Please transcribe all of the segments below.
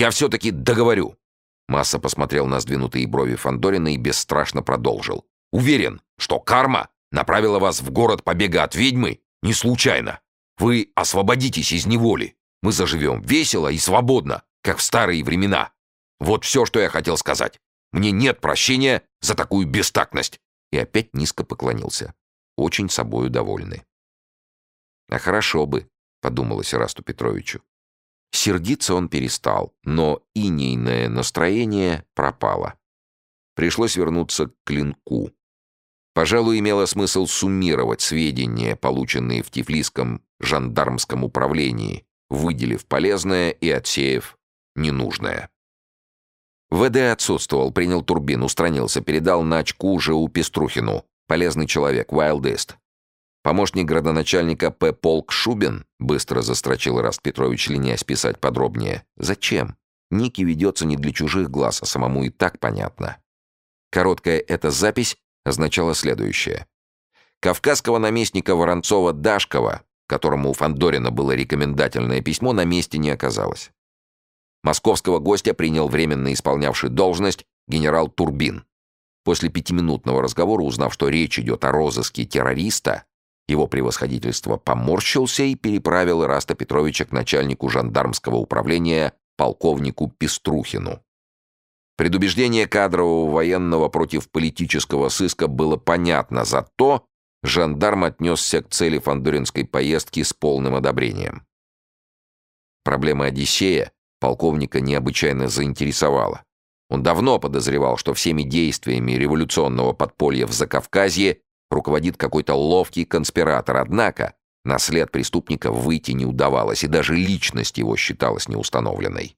Я все-таки договорю». Масса посмотрел на сдвинутые брови Фандорина и бесстрашно продолжил. «Уверен, что карма направила вас в город побега от ведьмы не случайно. Вы освободитесь из неволи. Мы заживем весело и свободно, как в старые времена. Вот все, что я хотел сказать. Мне нет прощения за такую бестактность». И опять низко поклонился. Очень собою довольный. «А хорошо бы», — подумалось Расту Петровичу. Сердиться он перестал, но инейное настроение пропало. Пришлось вернуться к клинку. Пожалуй, имело смысл суммировать сведения, полученные в Тифлисском жандармском управлении, выделив полезное и отсеяв ненужное. ВД отсутствовал, принял турбин, устранился, передал на очку уже у Пеструхину. Полезный человек, Вайлдест. Помощник градоначальника П. Полк Шубин быстро застрочил Раст Петрович, ленясь писать подробнее. Зачем? Ники ведется не для чужих глаз, а самому и так понятно. Короткая эта запись означала следующее. Кавказского наместника Воронцова-Дашкова, которому у Фандорина было рекомендательное письмо, на месте не оказалось. Московского гостя принял временно исполнявший должность генерал Турбин. После пятиминутного разговора, узнав, что речь идет о розыске террориста, его превосходительство поморщился и переправил Ираста Петровича к начальнику жандармского управления полковнику Пеструхину. Предубеждение кадрового военного против политического сыска было понятно, зато жандарм отнесся к цели фандоринской поездки с полным одобрением. Проблема Одиссея полковника необычайно заинтересовала. Он давно подозревал, что всеми действиями революционного подполья в Закавказье руководит какой-то ловкий конспиратор, однако на след преступника выйти не удавалось, и даже личность его считалась неустановленной.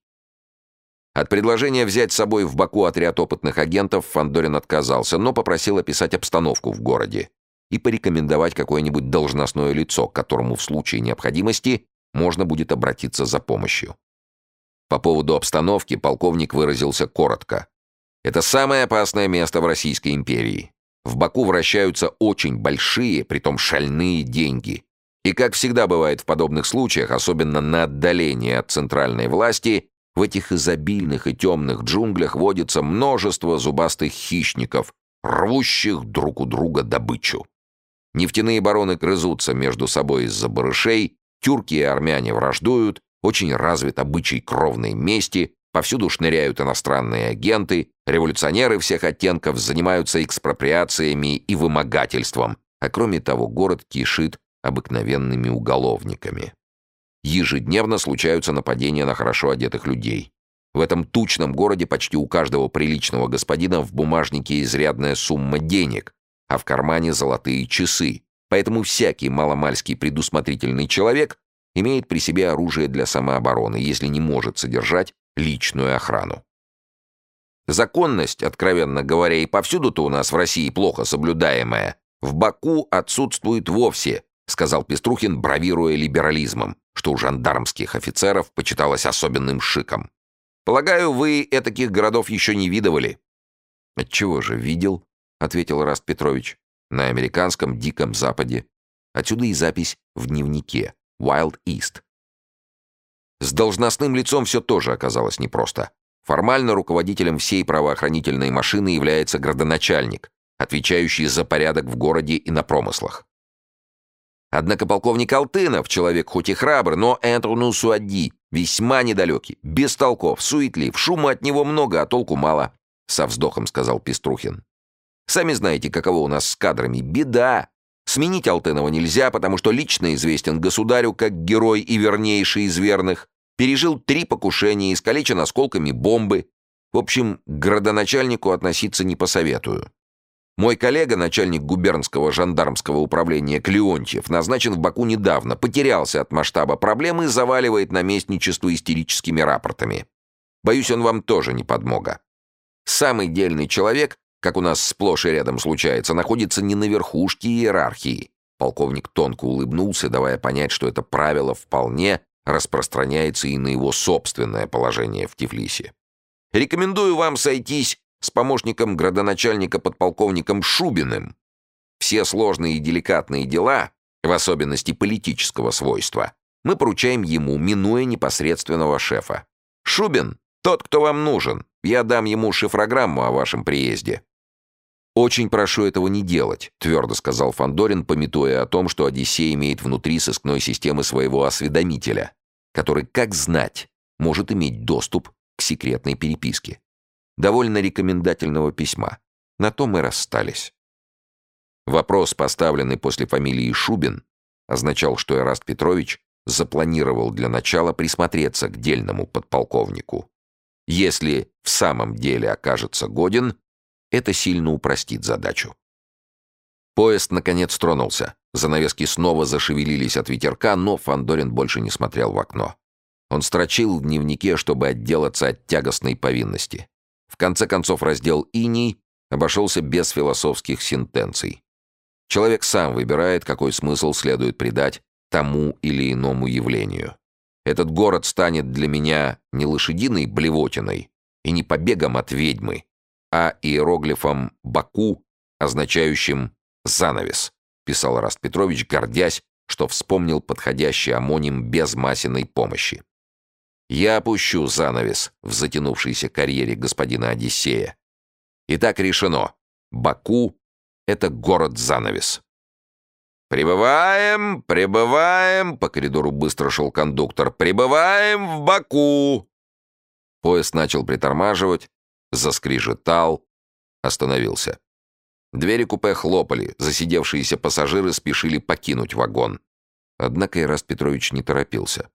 От предложения взять с собой в Баку отряд опытных агентов Фандорин отказался, но попросил описать обстановку в городе и порекомендовать какое-нибудь должностное лицо, к которому в случае необходимости можно будет обратиться за помощью. По поводу обстановки полковник выразился коротко. Это самое опасное место в Российской империи. В Баку вращаются очень большие, притом шальные деньги. И как всегда бывает в подобных случаях, особенно на отдалении от центральной власти, в этих изобильных и темных джунглях водится множество зубастых хищников, рвущих друг у друга добычу. Нефтяные бароны грызутся между собой из-за барышей, тюрки и армяне враждуют, очень развит обычай кровной мести, повсюду шныряют иностранные агенты, революционеры всех оттенков занимаются экспроприациями и вымогательством, а кроме того город кишит обыкновенными уголовниками. Ежедневно случаются нападения на хорошо одетых людей. В этом тучном городе почти у каждого приличного господина в бумажнике изрядная сумма денег, а в кармане золотые часы. Поэтому всякий маломальский предусмотрительный человек имеет при себе оружие для самообороны, если не может содержать личную охрану. Законность, откровенно говоря, и повсюду-то у нас в России плохо соблюдаемая, в Баку отсутствует вовсе, сказал Пеструхин, бравируя либерализмом, что у жандармских офицеров почиталось особенным шиком. Полагаю, вы этаких городов еще не видывали. Отчего же видел? ответил Раст Петрович. На американском Диком Западе. Отсюда и запись в дневнике. Wild East. С должностным лицом все тоже оказалось непросто. Формально руководителем всей правоохранительной машины является градоначальник, отвечающий за порядок в городе и на промыслах. Однако полковник Алтынов, человек хоть и храбр, но Энтону Суадди, весьма недалекий, бестолков, суетлив, шума от него много, а толку мало, — со вздохом сказал Пеструхин. Сами знаете, каково у нас с кадрами. Беда. Сменить Алтынова нельзя, потому что лично известен государю как герой и вернейший из верных. Пережил три покушения, искалечен осколками бомбы. В общем, к градоначальнику относиться не посоветую. Мой коллега, начальник губернского жандармского управления Клеонтьев, назначен в Баку недавно, потерялся от масштаба проблемы и заваливает наместничество истерическими рапортами. Боюсь, он вам тоже не подмога. Самый дельный человек как у нас сплошь и рядом случается, находится не на верхушке иерархии. Полковник тонко улыбнулся, давая понять, что это правило вполне распространяется и на его собственное положение в Тифлисе. Рекомендую вам сойтись с помощником градоначальника подполковником Шубиным. Все сложные и деликатные дела, в особенности политического свойства, мы поручаем ему, минуя непосредственного шефа. Шубин Тот, кто вам нужен. Я дам ему шифрограмму о вашем приезде». «Очень прошу этого не делать», — твердо сказал Фандорин, пометуя о том, что Одиссей имеет внутри сыскной системы своего осведомителя, который, как знать, может иметь доступ к секретной переписке. Довольно рекомендательного письма. На том мы расстались. Вопрос, поставленный после фамилии Шубин, означал, что Эраст Петрович запланировал для начала присмотреться к дельному подполковнику. Если в самом деле окажется годен, это сильно упростит задачу. Поезд, наконец, тронулся. Занавески снова зашевелились от ветерка, но Фандорин больше не смотрел в окно. Он строчил в дневнике, чтобы отделаться от тягостной повинности. В конце концов, раздел «Иней» обошелся без философских сентенций. Человек сам выбирает, какой смысл следует придать тому или иному явлению. Этот город станет для меня не лошадиной блевотиной и не побегом от ведьмы, а иероглифом «Баку», означающим «занавес», писал Раст Петрович, гордясь, что вспомнил подходящий амоним без Масиной помощи. «Я опущу занавес в затянувшейся карьере господина Одиссея. Итак, решено. Баку — это город-занавес. «Прибываем, прибываем!» — по коридору быстро шел кондуктор. «Прибываем в Баку!» Поезд начал притормаживать, заскрижетал, остановился. Двери купе хлопали, засидевшиеся пассажиры спешили покинуть вагон. Однако Ираст Петрович не торопился.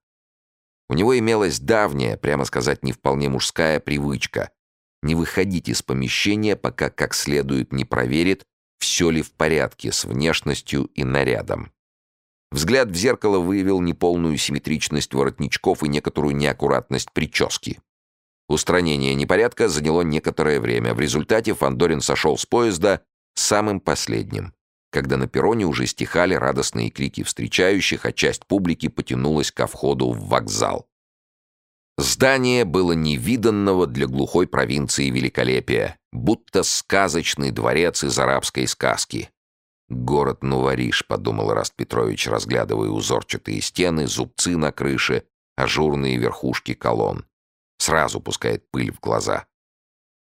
У него имелась давняя, прямо сказать, не вполне мужская привычка не выходить из помещения, пока как следует не проверит, все ли в порядке с внешностью и нарядом. Взгляд в зеркало выявил неполную симметричность воротничков и некоторую неаккуратность прически. Устранение непорядка заняло некоторое время. В результате Фандорин сошел с поезда самым последним, когда на перроне уже стихали радостные крики встречающих, а часть публики потянулась ко входу в вокзал. Здание было невиданного для глухой провинции великолепия, будто сказочный дворец из арабской сказки. «Город Нувариш», — подумал Раст Петрович, разглядывая узорчатые стены, зубцы на крыше, ажурные верхушки колонн. Сразу пускает пыль в глаза.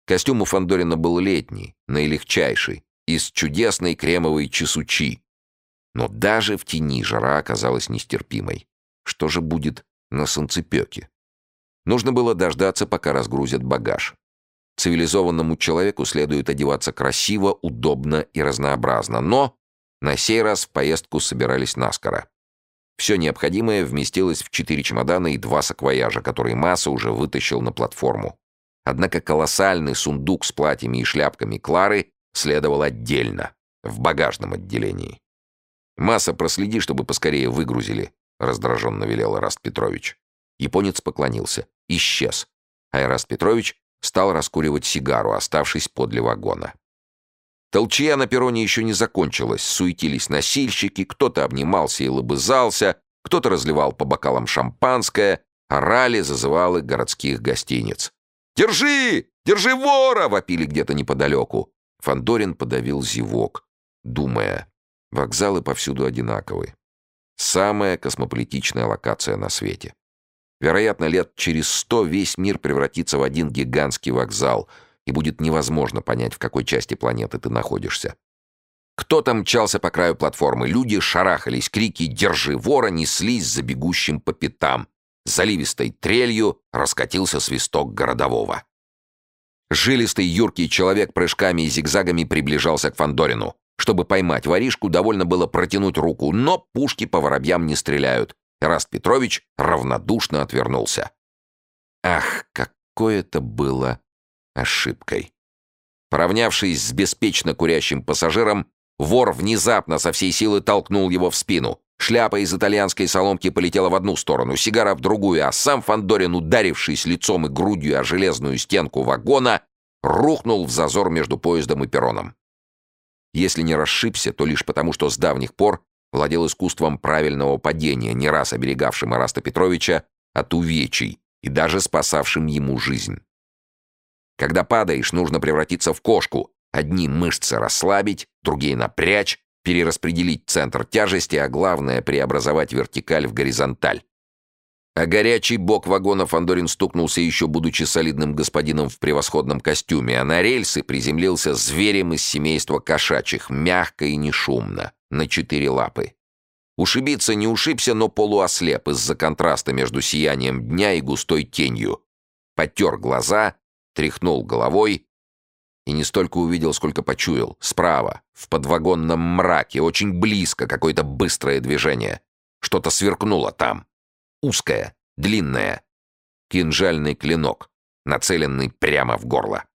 Костюм у Фандорина был летний, наилегчайший, из чудесной кремовой чесучи. Но даже в тени жара оказалась нестерпимой. Что же будет на солнцепеке? Нужно было дождаться, пока разгрузят багаж. Цивилизованному человеку следует одеваться красиво, удобно и разнообразно, но на сей раз в поездку собирались наскоро. Все необходимое вместилось в четыре чемодана и два саквояжа, которые Масса уже вытащил на платформу. Однако колоссальный сундук с платьями и шляпками Клары следовал отдельно, в багажном отделении. «Масса, проследи, чтобы поскорее выгрузили», — раздраженно велел Раст Петрович. Японец поклонился. Исчез. Айрас Петрович стал раскуривать сигару, оставшись подле вагона. Толчья на перроне еще не закончилась. Суетились носильщики, кто-то обнимался и лобызался, кто-то разливал по бокалам шампанское, орали зазывалы городских гостиниц. «Держи! Держи вора!» — вопили где-то неподалеку. Фандорин подавил зевок, думая, вокзалы повсюду одинаковы. Самая космополитичная локация на свете. Вероятно, лет через сто весь мир превратится в один гигантский вокзал, и будет невозможно понять, в какой части планеты ты находишься. Кто-то мчался по краю платформы, люди шарахались, крики «Держи вора!» неслись за бегущим по пятам. Заливистой трелью раскатился свисток городового. Жилистый юркий человек прыжками и зигзагами приближался к Фандорину. Чтобы поймать воришку, довольно было протянуть руку, но пушки по воробьям не стреляют. Раст Петрович равнодушно отвернулся. Ах, какое это было ошибкой. Поравнявшись с беспечно курящим пассажиром, вор внезапно со всей силы толкнул его в спину. Шляпа из итальянской соломки полетела в одну сторону, сигара в другую, а сам Фандорин, ударившись лицом и грудью о железную стенку вагона, рухнул в зазор между поездом и перроном. Если не расшибся, то лишь потому, что с давних пор владел искусством правильного падения, не раз оберегавшим Араста Петровича от увечий и даже спасавшим ему жизнь. Когда падаешь, нужно превратиться в кошку, одни мышцы расслабить, другие напрячь, перераспределить центр тяжести, а главное — преобразовать вертикаль в горизонталь. А горячий бок вагона Фандорин стукнулся еще будучи солидным господином в превосходном костюме, а на рельсы приземлился зверем из семейства кошачьих, мягко и нешумно, на четыре лапы. Ушибиться не ушибся, но полуослеп из-за контраста между сиянием дня и густой тенью. Потер глаза, тряхнул головой и не столько увидел, сколько почуял. Справа, в подвагонном мраке, очень близко, какое-то быстрое движение. Что-то сверкнуло там. Узкое, длинное. Кинжальный клинок, нацеленный прямо в горло.